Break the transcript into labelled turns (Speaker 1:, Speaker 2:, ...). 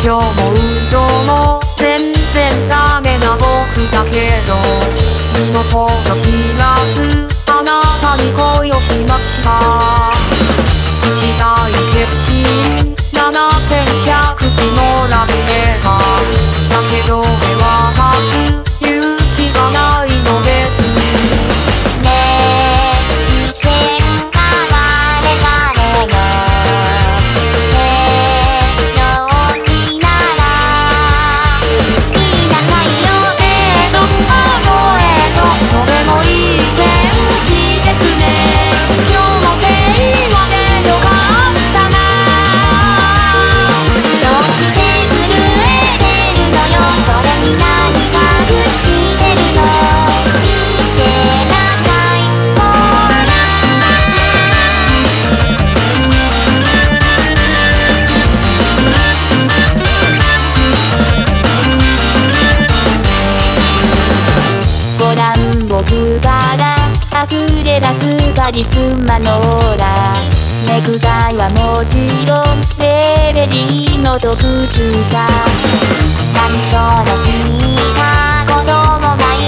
Speaker 1: 今日も運動も全然ダメな僕だけど身の程知ら乱僕からすカリスマのオーラ。ネクタイはもちろんレベリーの特注さ。何その聞いた子供がいへんな